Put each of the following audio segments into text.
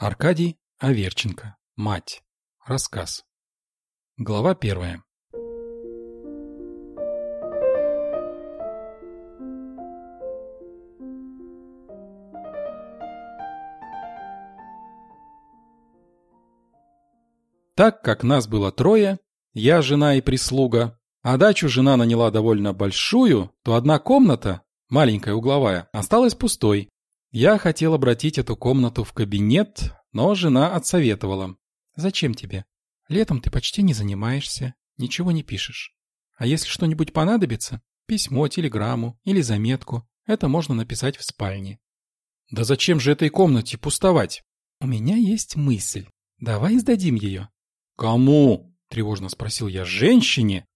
Аркадий Аверченко. Мать. Рассказ. Глава первая. Так как нас было трое, я, жена и прислуга, а дачу жена наняла довольно большую, то одна комната, маленькая угловая, осталась пустой. Я хотел обратить эту комнату в кабинет, но жена отсоветовала. «Зачем тебе? Летом ты почти не занимаешься, ничего не пишешь. А если что-нибудь понадобится, письмо, телеграмму или заметку, это можно написать в спальне». «Да зачем же этой комнате пустовать?» «У меня есть мысль. Давай сдадим ее». «Кому?» – тревожно спросил я. «Женщине?»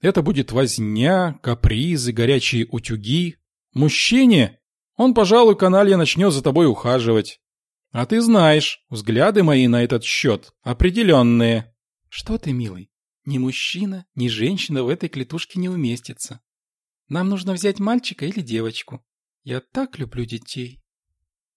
Это будет возня, капризы, горячие утюги. Мужчине? Он, пожалуй, каналья начнет за тобой ухаживать. А ты знаешь, взгляды мои на этот счет определенные. Что ты, милый, ни мужчина, ни женщина в этой клетушке не уместится. Нам нужно взять мальчика или девочку. Я так люблю детей.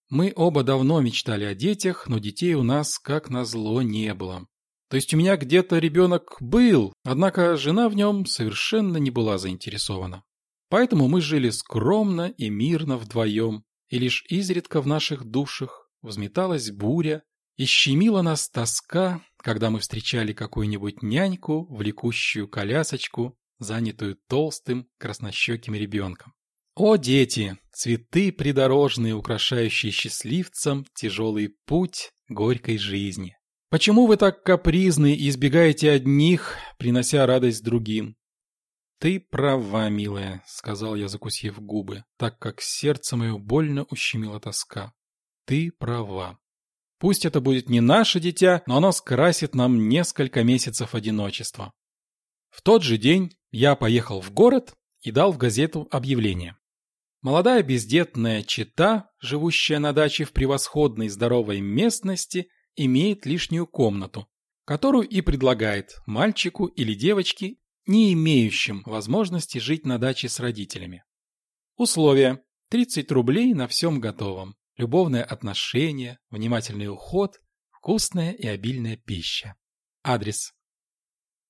Мы оба давно мечтали о детях, но детей у нас, как назло, не было. То есть у меня где-то ребенок был, однако жена в нем совершенно не была заинтересована. Поэтому мы жили скромно и мирно вдвоем, и лишь изредка в наших душах взметалась буря и щемила нас тоска, когда мы встречали какую-нибудь няньку, влекущую колясочку, занятую толстым краснощеким ребенком. О, дети! Цветы придорожные, украшающие счастливцам тяжелый путь горькой жизни. Почему вы так капризны и избегаете одних, принося радость другим? Ты права, милая, сказал я, закусив губы, так как сердце мое больно ущемила тоска. Ты права. Пусть это будет не наше дитя, но оно скрасит нам несколько месяцев одиночества. В тот же день я поехал в город и дал в газету объявление. Молодая бездетная чита, живущая на даче в превосходной здоровой местности, имеет лишнюю комнату, которую и предлагает мальчику или девочке, не имеющим возможности жить на даче с родителями. Условия. 30 рублей на всем готовом. Любовное отношение, внимательный уход, вкусная и обильная пища. Адрес.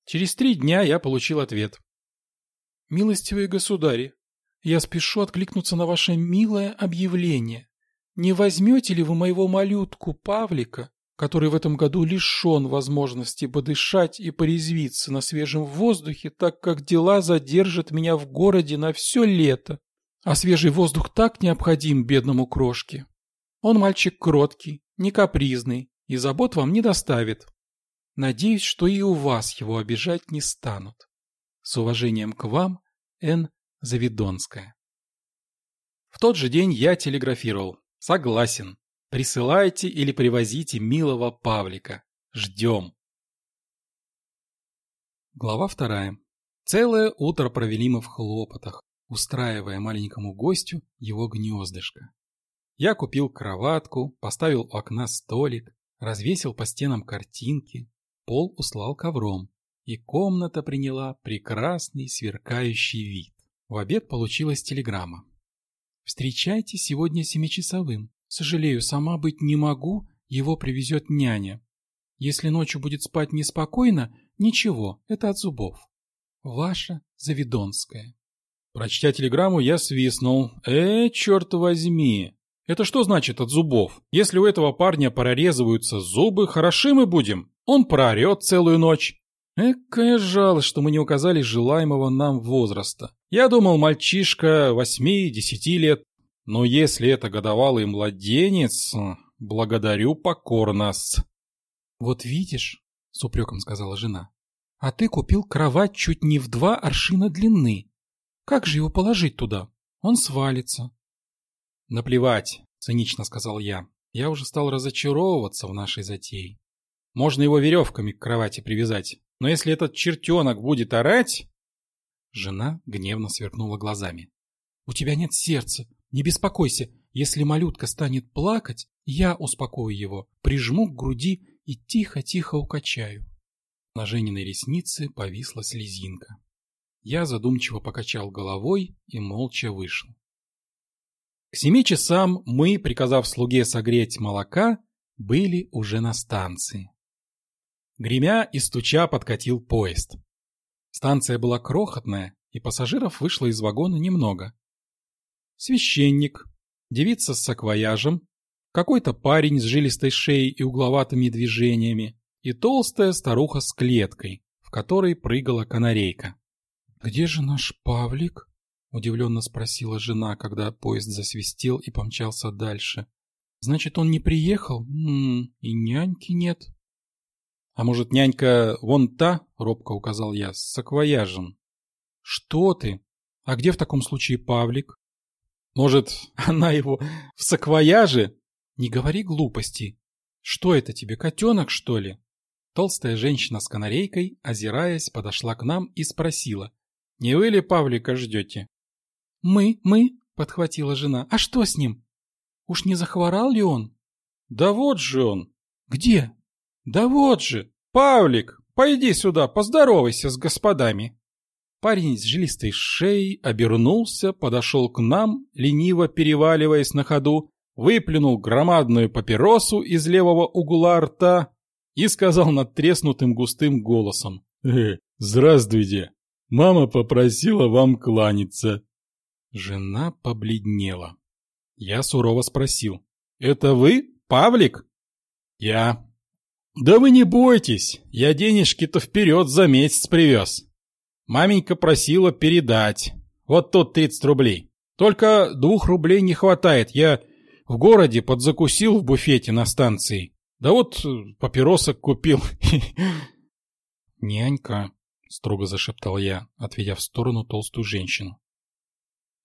Через три дня я получил ответ. «Милостивые государи, я спешу откликнуться на ваше милое объявление. Не возьмете ли вы моего малютку Павлика который в этом году лишен возможности подышать и порезвиться на свежем воздухе, так как дела задержат меня в городе на все лето. А свежий воздух так необходим бедному крошке. Он мальчик кроткий, не капризный и забот вам не доставит. Надеюсь, что и у вас его обижать не станут. С уважением к вам, Н. Завидонская. В тот же день я телеграфировал. Согласен. Присылайте или привозите милого Павлика. Ждем. Глава вторая. Целое утро провели мы в хлопотах, устраивая маленькому гостю его гнездышко. Я купил кроватку, поставил у окна столик, развесил по стенам картинки, пол услал ковром, и комната приняла прекрасный сверкающий вид. В обед получилась телеграмма. «Встречайте сегодня семичасовым. Сожалею, сама быть не могу, его привезет няня. Если ночью будет спать неспокойно, ничего, это от зубов. Ваша Завидонская. Прочтя телеграмму, я свистнул. Э, черт возьми! Это что значит от зубов? Если у этого парня прорезываются зубы, хороши мы будем. Он проорет целую ночь. Экая жалость, что мы не указали желаемого нам возраста. Я думал, мальчишка восьми-десяти лет, но если это годовалый младенец, благодарю покорно-с. Вот видишь, с упреком сказала жена, а ты купил кровать чуть не в два аршина длины. Как же его положить туда? Он свалится. Наплевать, цинично сказал я. Я уже стал разочаровываться в нашей затее. Можно его веревками к кровати привязать, но если этот чертенок будет орать... Жена гневно сверкнула глазами. «У тебя нет сердца, не беспокойся, если малютка станет плакать, я успокою его, прижму к груди и тихо-тихо укачаю. На Жениной реснице повисла слезинка. Я задумчиво покачал головой и молча вышел. К семи часам мы, приказав слуге согреть молока, были уже на станции. Гремя и стуча подкатил поезд. Станция была крохотная, и пассажиров вышло из вагона немного. Священник, девица с саквояжем, какой-то парень с жилистой шеей и угловатыми движениями и толстая старуха с клеткой, в которой прыгала канарейка. «Где же наш Павлик?» — удивленно спросила жена, когда поезд засвистел и помчался дальше. «Значит, он не приехал? М -м, и няньки нет». «А может, нянька вон та?» — робко указал я, — с саквояжем. «Что ты? А где в таком случае Павлик?» «Может, она его в саквояже?» «Не говори глупостей. Что это тебе, котенок, что ли?» Толстая женщина с канарейкой, озираясь, подошла к нам и спросила. «Не вы ли Павлика ждете?» «Мы, мы», — подхватила жена. «А что с ним? Уж не захворал ли он?» «Да вот же он!» «Где?» «Да вот же! Павлик, пойди сюда, поздоровайся с господами!» Парень с жилистой шеей обернулся, подошел к нам, лениво переваливаясь на ходу, выплюнул громадную папиросу из левого угла рта и сказал надтреснутым густым голосом. «Э, здравствуйте! Мама попросила вам кланяться!» Жена побледнела. Я сурово спросил. «Это вы, Павлик?» «Я». «Да вы не бойтесь, я денежки-то вперед за месяц привез. Маменька просила передать. Вот тут 30 рублей. Только двух рублей не хватает, я в городе подзакусил в буфете на станции. Да вот э, папиросок купил. «Нянька», — строго зашептал я, отведя в сторону толстую женщину.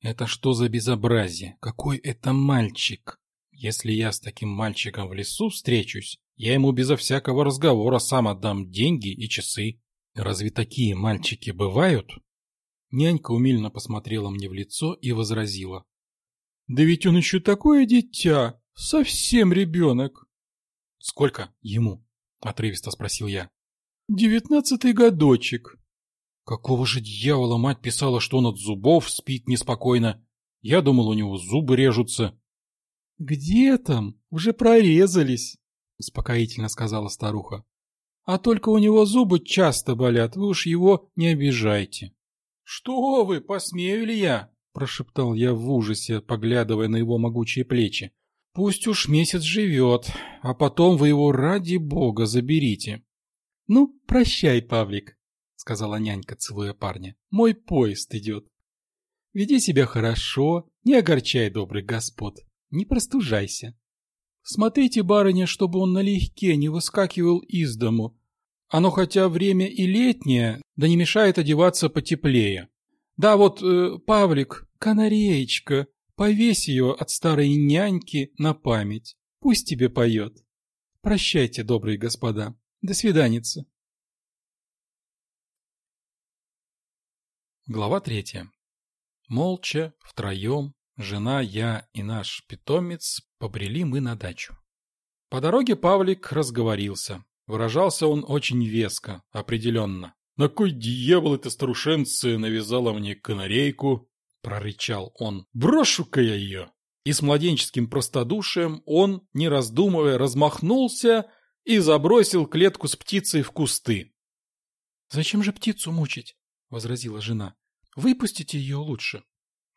«Это что за безобразие? Какой это мальчик? Если я с таким мальчиком в лесу встречусь, я ему безо всякого разговора сам отдам деньги и часы. Разве такие мальчики бывают?» Нянька умильно посмотрела мне в лицо и возразила. «Да ведь он еще такое дитя, совсем ребенок. «Сколько ему?» — отрывисто спросил я. «Девятнадцатый годочек». «Какого же дьявола мать писала, что он от зубов спит неспокойно? Я думал, у него зубы режутся». «Где там? Уже прорезались», — успокоительно сказала старуха. «А только у него зубы часто болят, вы уж его не обижайте». «Что вы, посмею ли я?» — прошептал я в ужасе, поглядывая на его могучие плечи. Пусть уж месяц живет, а потом вы его ради бога заберите. — Ну, прощай, Павлик, — сказала нянька, целуя парня. — Мой поезд идет. Веди себя хорошо, не огорчай добрых господ, не простужайся. Смотрите, барыня, чтобы он налегке не выскакивал из дому. Оно хотя время и летнее, да не мешает одеваться потеплее. Да вот, э, Павлик, канареечка, Повесь ее от старой няньки на память. Пусть тебе поет. Прощайте, добрые господа. До свиданица. Глава третья. Молча, втроем, жена, я и наш питомец побрели мы на дачу. По дороге Павлик разговорился. Выражался он очень веско, определенно. «На кой дьявол эта старушенция навязала мне канарейку? прорычал он. «Брошу-ка я ее!» И с младенческим простодушием он, не раздумывая, размахнулся и забросил клетку с птицей в кусты. «Зачем же птицу мучить?» — возразила жена. «Выпустите ее лучше».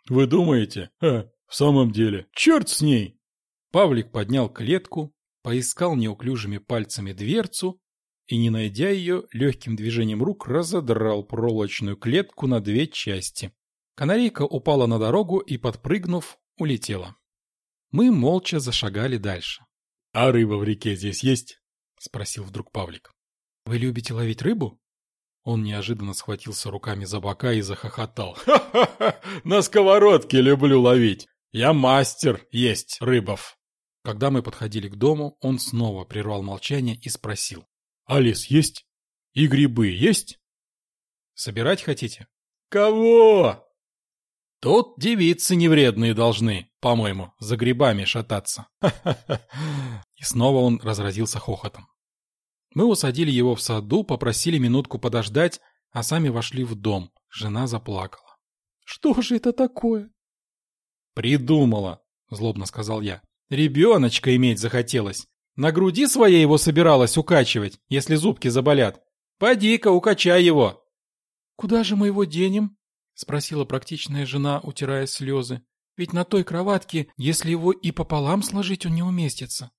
«Вы думаете? А, в самом деле, черт с ней!» Павлик поднял клетку, поискал неуклюжими пальцами дверцу и, не найдя ее, легким движением рук разодрал проволочную клетку на две части. Канарейка упала на дорогу и, подпрыгнув, улетела. Мы молча зашагали дальше. — А рыба в реке здесь есть? — спросил вдруг Павлик. — Вы любите ловить рыбу? Он неожиданно схватился руками за бока и захохотал. «Ха-ха-ха! На сковородке люблю ловить! Я мастер есть рыбов!» Когда мы подходили к дому, он снова прервал молчание и спросил. «А лес есть? И грибы есть?» «Собирать хотите?» «Кого?» Тут девицы невредные должны, по-моему, за грибами шататься. И снова он разразился хохотом. Мы усадили его в саду, попросили минутку подождать, а сами вошли в дом. Жена заплакала. «Что же это такое?» «Придумала», — злобно сказал я. «Ребеночка иметь захотелось. На груди своей его собиралась укачивать, если зубки заболят. Поди-ка, укачай его. Куда же мы его денем? Спросила практичная жена, утирая слезы. Ведь на той кроватке, если его и пополам сложить, он не уместится.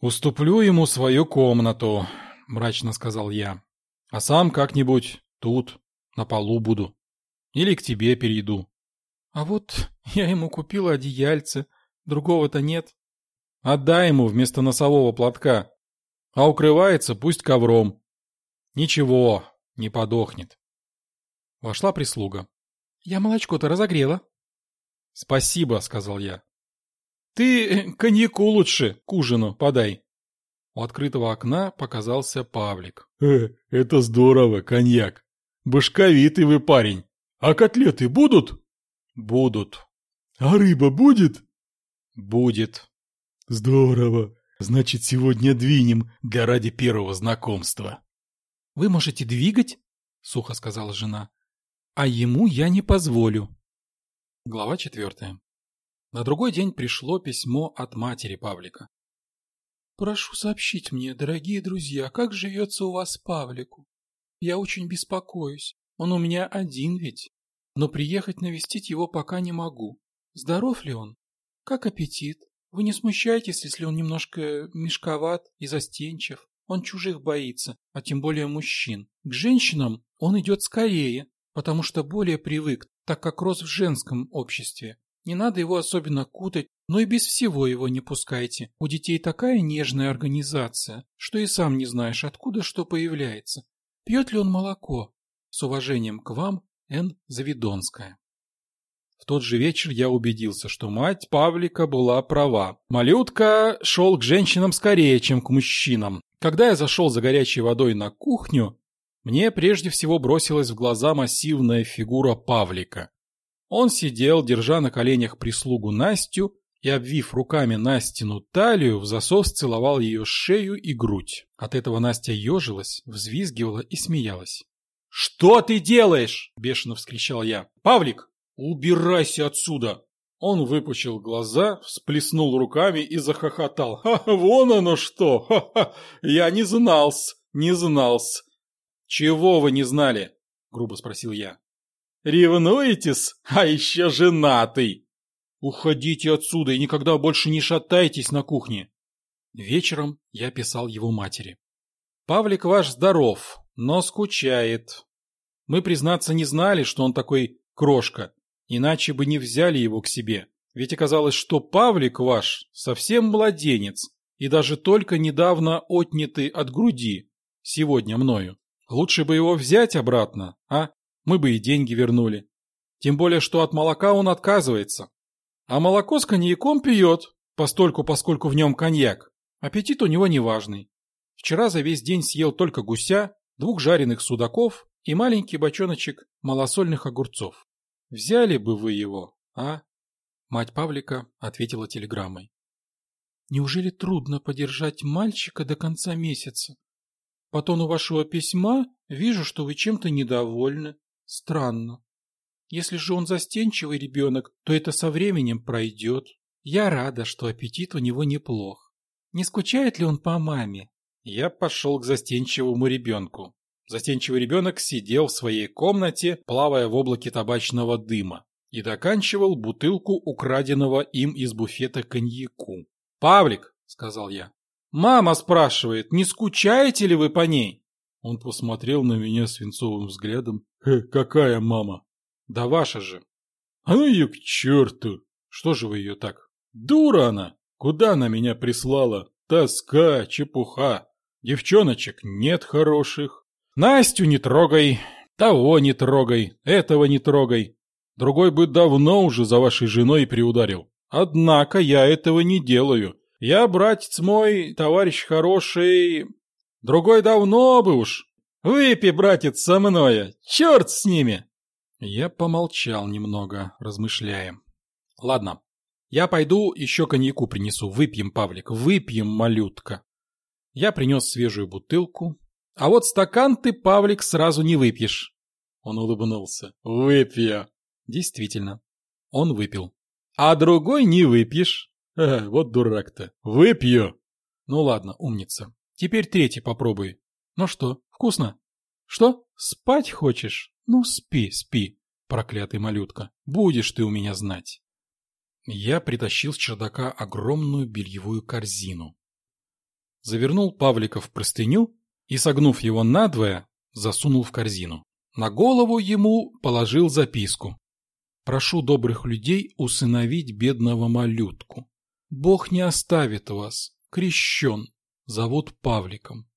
«Уступлю ему свою комнату», — мрачно сказал я. «А сам как-нибудь тут, на полу буду. Или к тебе перейду». «А вот я ему купила одеяльце, другого-то нет». «Отдай ему вместо носового платка, а укрывается пусть ковром. Ничего, не подохнет». Вошла прислуга. «Я молочко-то разогрела», «Спасибо», — сказал я. «Ты э, коньяку лучше к ужину подай». У открытого окна показался Павлик. «Э, это здорово, коньяк. Башковитый вы парень. А котлеты будут?» «Будут». «А рыба будет?» «Будет». «Здорово. Значит, сегодня двинем для ради первого знакомства». «Вы можете двигать?» — сухо сказала жена. «А ему я не позволю». Глава четвертая. На другой день пришло письмо от матери Павлика. «Прошу сообщить мне, дорогие друзья, как живется у вас Павлику. Я очень беспокоюсь. Он у меня один ведь. Но приехать навестить его пока не могу. Здоров ли он? Как аппетит? Вы не смущайтесь, если он немножко мешковат и застенчив. Он чужих боится, а тем более мужчин. К женщинам он идет скорее, потому что более привык, так как рос в женском обществе. Не надо его особенно кутать, но и без всего его не пускайте. У детей такая нежная организация, что и сам не знаешь, откуда что появляется. Пьет ли он молоко? С уважением к вам, Н. Завидонская. В тот же вечер я убедился, что мать Павлика была права. Малютка шел к женщинам скорее, чем к мужчинам. Когда я зашел за горячей водой на кухню, мне прежде всего бросилась в глаза массивная фигура Павлика. Он сидел, держа на коленях прислугу Настю, и, обвив руками Настину талию, в засос целовал ее шею и грудь. От этого Настя ежилась, взвизгивала и смеялась. «Что ты делаешь?» – бешено вскричал я. «Павлик, убирайся отсюда!» Он выпучил глаза, всплеснул руками и захохотал. «Ха, вон оно что! Ха-ха! Я не знал-с, не знал-с! «Чего вы не знали?» — грубо спросил я. «Ревнуетесь? А еще женатый!» «Уходите отсюда и никогда больше не шатайтесь на кухне!» Вечером я писал его матери. «Павлик ваш здоров, но скучает. Мы, признаться, не знали, что он такой крошка, иначе бы не взяли его к себе. Ведь оказалось, что Павлик ваш совсем младенец и даже только недавно отнятый от груди, сегодня мною. Лучше бы его взять обратно, а? Мы бы и деньги вернули. Тем более, что от молока он отказывается. А молоко с коньяком пьет, постольку, поскольку в нем коньяк. Аппетит у него неважный. Вчера за весь день съел только гуся, двух жареных судаков и маленький бочоночек малосольных огурцов. Взяли бы вы его, а? Мать Павлика ответила телеграммой. Неужели трудно подержать мальчика до конца месяца? По тону вашего письма вижу, что вы чем-то недовольны. Странно. Если же он застенчивый ребенок, то это со временем пройдет. Я рада, что аппетит у него неплох. Не скучает ли он по маме? Я пошел к застенчивому ребенку. Застенчивый ребенок сидел в своей комнате, плавая в облаке табачного дыма, и доканчивал бутылку украденного им из буфета коньяку. «Павлик», — сказал я, Мама спрашивает, не скучаете ли вы по ней? Он посмотрел на меня свинцовым взглядом. «Э, какая мама? Да ваша же. А ну ее к черту! Что же вы ее так? Дура она! Куда она меня прислала? Тоска, чепуха. Девчоночек нет хороших. Настю не трогай, того не трогай, этого не трогай. Другой бы давно уже за вашей женой приударил. Однако я этого не делаю. Я, братец мой, товарищ хороший, другой давно бы уж. Выпей, братец, со мной, черт с ними!» Я помолчал немного, размышляя. «Ладно, я пойду еще коньяку принесу. Выпьем, Павлик, выпьем, малютка». Я принес свежую бутылку. «А вот стакан ты, Павлик, сразу не выпьешь». Он улыбнулся. «Выпью». Действительно, он выпил. «А другой не выпьешь». А, вот дурак-то. Выпью. Ну ладно, умница. Теперь третий попробуй. Ну что, вкусно? Что, спать хочешь? Ну спи, спи, проклятый малютка. Будешь ты у меня знать. Я притащил с чердака огромную бельевую корзину. Завернул Павлика в простыню и, согнув его надвое, засунул в корзину. На голову ему положил записку. «Прошу добрых людей усыновить бедного малютку. Бог не оставит вас. Крещен. Зовут Павликом».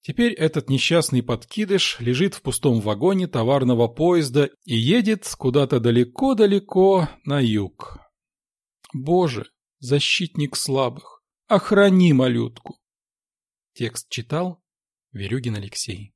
Теперь этот несчастный подкидыш лежит в пустом вагоне товарного поезда и едет куда-то далеко-далеко на юг. Боже, защитник слабых, охрани малютку. Текст читал Верюгин Алексей.